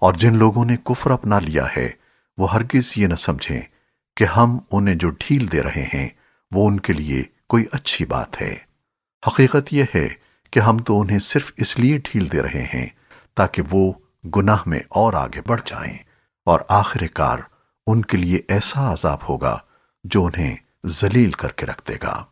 اور جن لوگوں نے کفر اپنا لیا ہے، وہ ہرگز یہ نہ سمجھیں کہ ہم انہیں جو ڈھیل دے رہے ہیں، وہ ان کے لیے کوئی اچھی بات ہے۔ حقیقت یہ ہے کہ ہم تو انہیں صرف اس لیے ڈھیل دے رہے ہیں تاکہ وہ گناہ میں اور آگے بڑھ جائیں اور آخر کار ان کے لیے ایسا عذاب ہوگا جو انہیں ذلیل کر کے رکھ دے گا۔